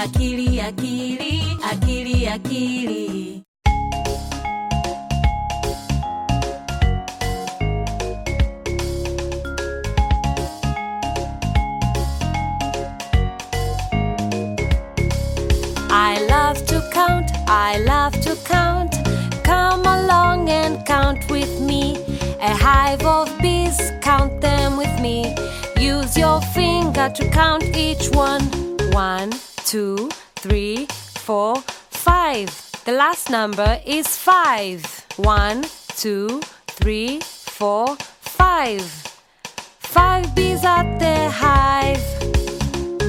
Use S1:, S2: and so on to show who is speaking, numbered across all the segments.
S1: akili akili akili akili I love to count, I love to count. Come along and count with me. A hive of bees, count them with me. Use your finger to count each one. One, two, three, four, five. The last number is five. One, two, three, four, five. Five bees at the hive.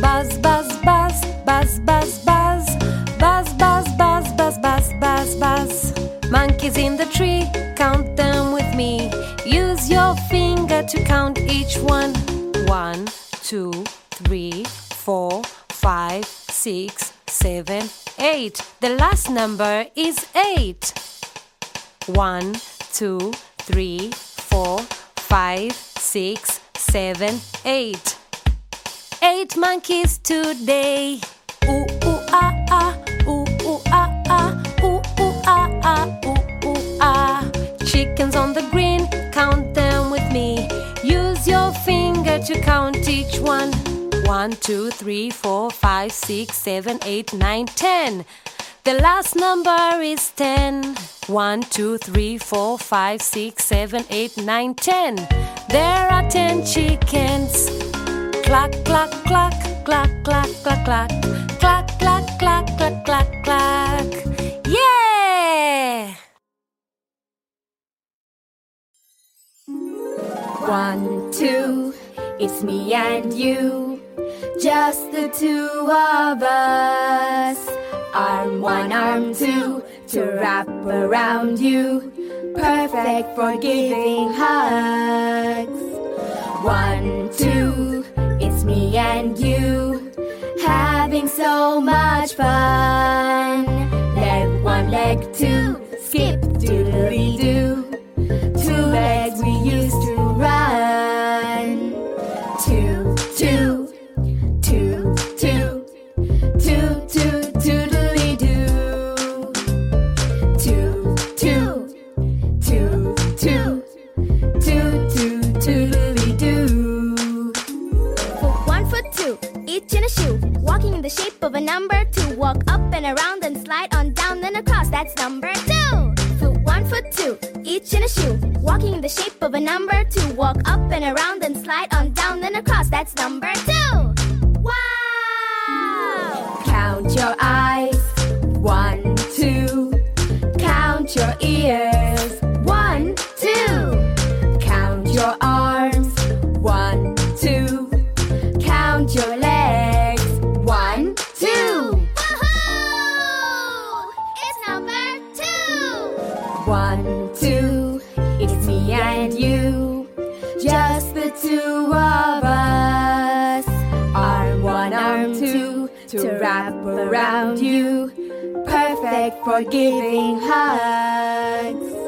S1: Buzz, buzz, buzz, buzz, buzz, buzz. Buzz, buzz, buzz, buzz, buzz, buzz, buzz. Monkeys in the tree, count them with me. Use your finger to count each one. One, two, three, four, five, six, seven, eight. The last number is eight. One, two, three, four, five, six, seven, eight. Eight monkeys today. Ooh ooh ah ah, ooh ooh ah ah, ooh ooh ah ah, ooh ooh ah. Chickens on the green, 1, 2, 3, 4, 5, 6, 7, 8, 9, 10. The last number is 10. 1, 2, 3, 4, 5, 6, 7, 8, 9, 10. There are 10 chickens. Clack clack clack clack clack clack clack clack clack clack clack clack. cluck. Yeah!
S2: One, two, it's me and you just the two of us. Arm one, arm two, to wrap around you, perfect for giving hugs. One, two, it's me and you, having so much fun. Leg one, leg two, skip doodly doo. Doodly doo.
S3: One, foot two, each in a shoe. Walking in the shape of a number two. Walk up and around and slide on down, then across. That's number two. Foot one, foot two, each in a shoe. Walking in the shape of a number two. Walk up and around and slide on down, then across. That's number two. Wow!
S2: Count your eyes. One, two. Count your ears. Around you. Perfect for giving hugs.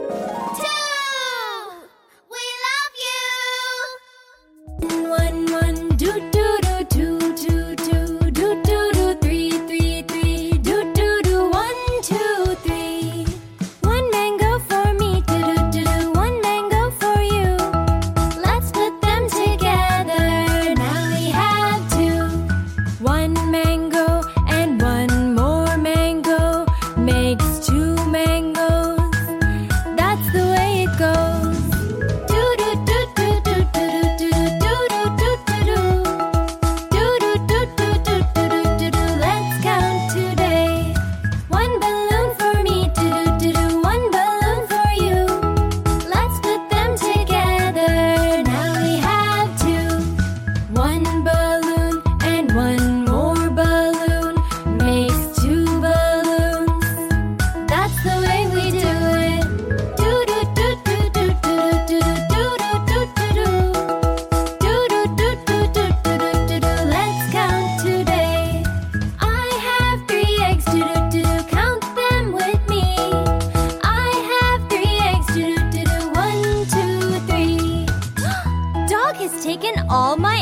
S4: all my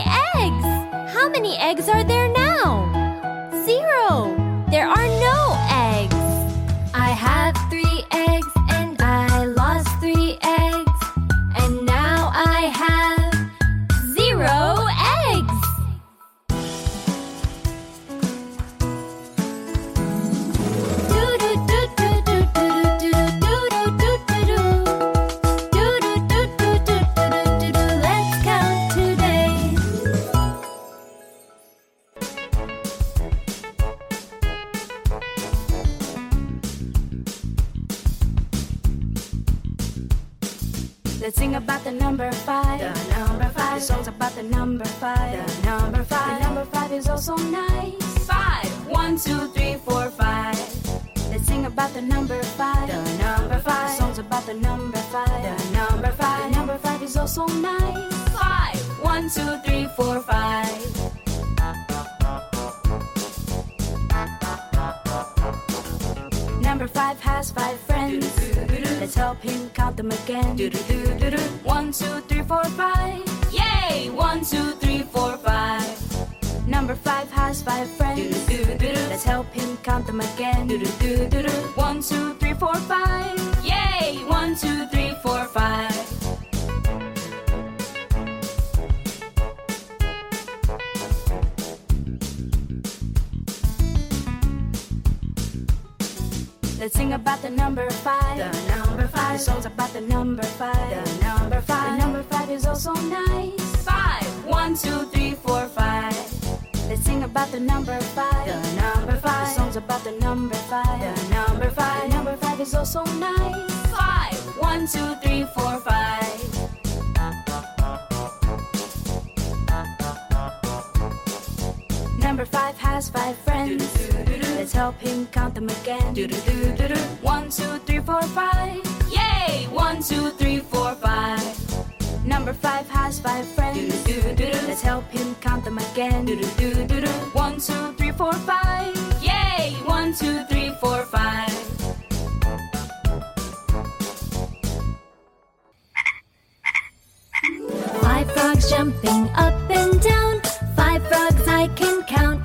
S4: nice. Five. One, two, three, four, five. Let's sing about the number five. The number five. The songs about the number five. The number five. The number five is also nice. Five. One, two, three, four, five. Number five has five friends. Let's help him count them again. One, two, three, four, five. Let's help him count them again. One, two, three, four, five. Yay! One, two, three, four, five. Let's sing about the number five. The number five. The songs about the number five. The number five. The number five is also nice. Five. One, two, three, four, five. Let's sing about the number five. The five. The songs about the number five. The number five. The number five is also nice. Five. One, two, three, four, five. Number five has five friends. Let's help him count them again. One, two, three, four, five. Yay! One, two, three, four. Number five has five friends. Let's help him count them again. One, two, three, four, five. Yay! One, two, three, four, five.
S5: Five frogs jumping up and down. Five frogs I can count.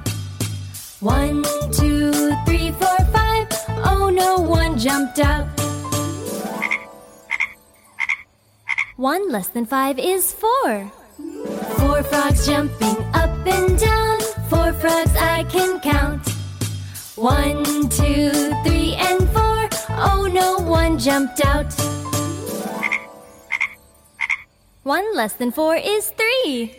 S5: One, two, three, four, five. Oh no, one jumped out. One less than five is four. Four frogs jumping up and down. Four frogs I can count. One, two, three, and four. Oh no, one jumped out. One less than four is three.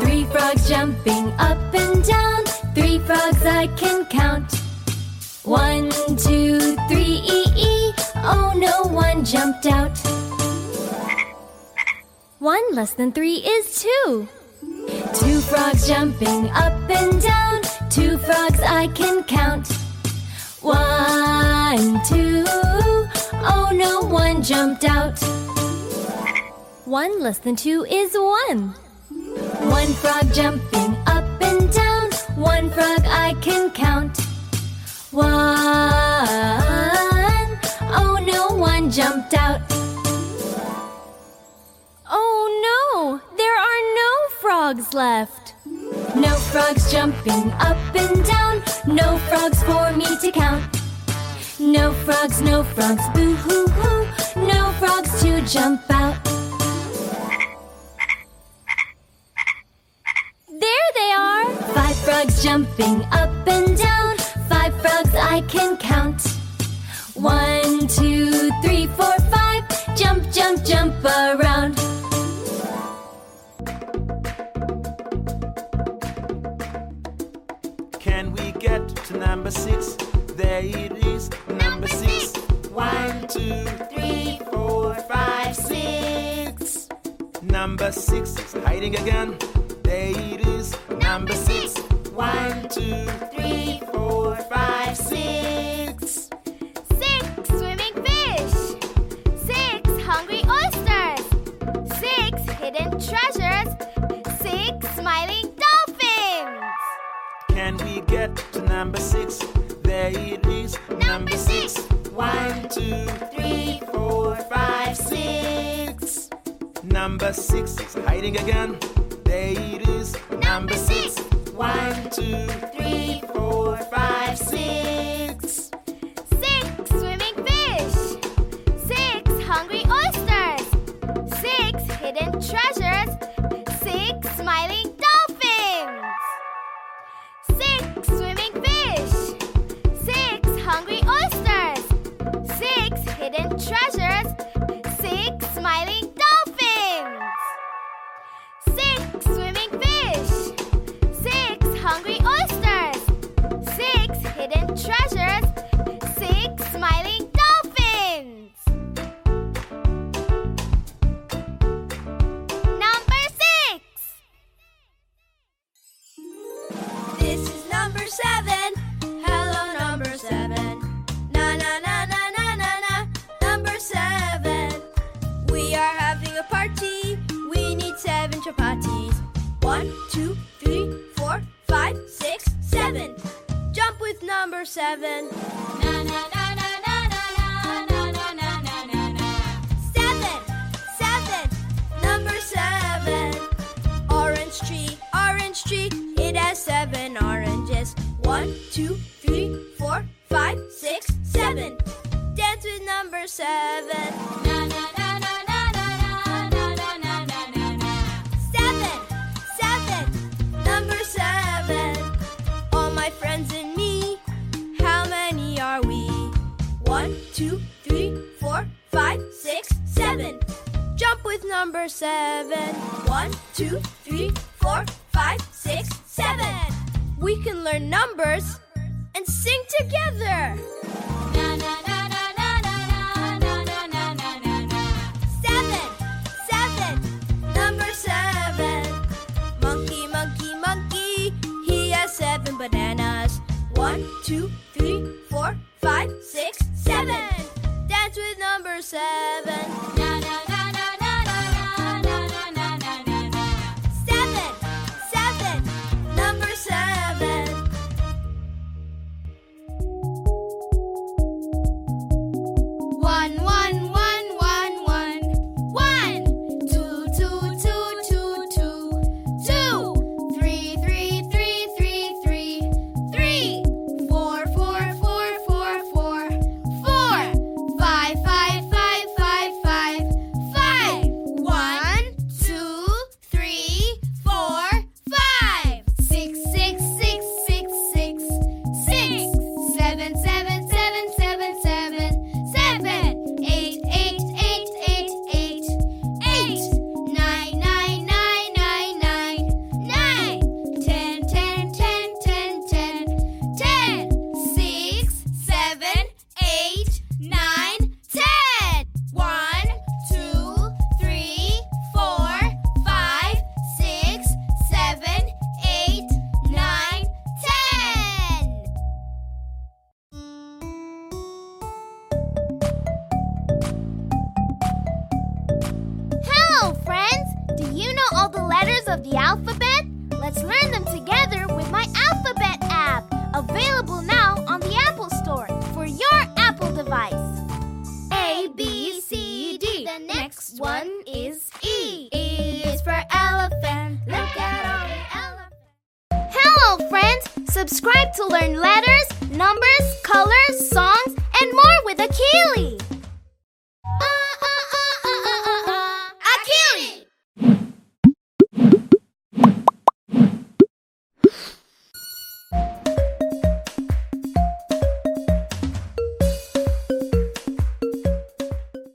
S5: Three frogs jumping up and down. Three frogs I can count. One, two, three, ee, ee. Oh no, one jumped out. One less than three is two. Two frogs jumping up and down. Two frogs I can count. One, two. Oh no, one jumped out. One less than two is one. One frog jumping up and down. One frog I can count. One. Oh no, one jumped out. Frogs left. No frogs jumping up and down. No frogs for me to count. No frogs, no frogs, boo hoo hoo. No frogs to jump out. There they are! Five frogs jumping up and down. Five frogs I can count. One, two, three, four, five. Jump, jump, jump around.
S6: Get to number six? There it is, number six. One, two, three, four, five, six. Number six is hiding again. There it is, number six. One, two, three, four, five, six. Get to number six? There it is, number six. One, two, three, four, five, six. Number six is hiding again. There it is, number six. One, two, three, four, five, six.
S3: number seven.
S7: Na, na, na.
S3: seven oranges. One, two, three, four, five, six, seven. Dance with number seven. number seven. One, two, three, four, five, six, seven. We can learn numbers and sing together.
S7: Na, na,
S3: seven bananas. One, two, three, four, five, six, seven. Dance with number seven.